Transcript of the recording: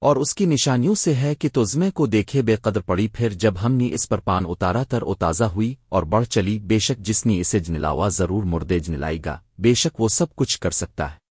اور اس کی نشانیوں سے ہے کہ توزمے کو دیکھے بے قدر پڑی پھر جب ہم نے اس پر پان اتارا تر او تازہ ہوئی اور بڑھ چلی بے شک جس نے اسے جنلاوا ضرور مردے جنلائی گا، بے شک وہ سب کچھ کر سکتا ہے۔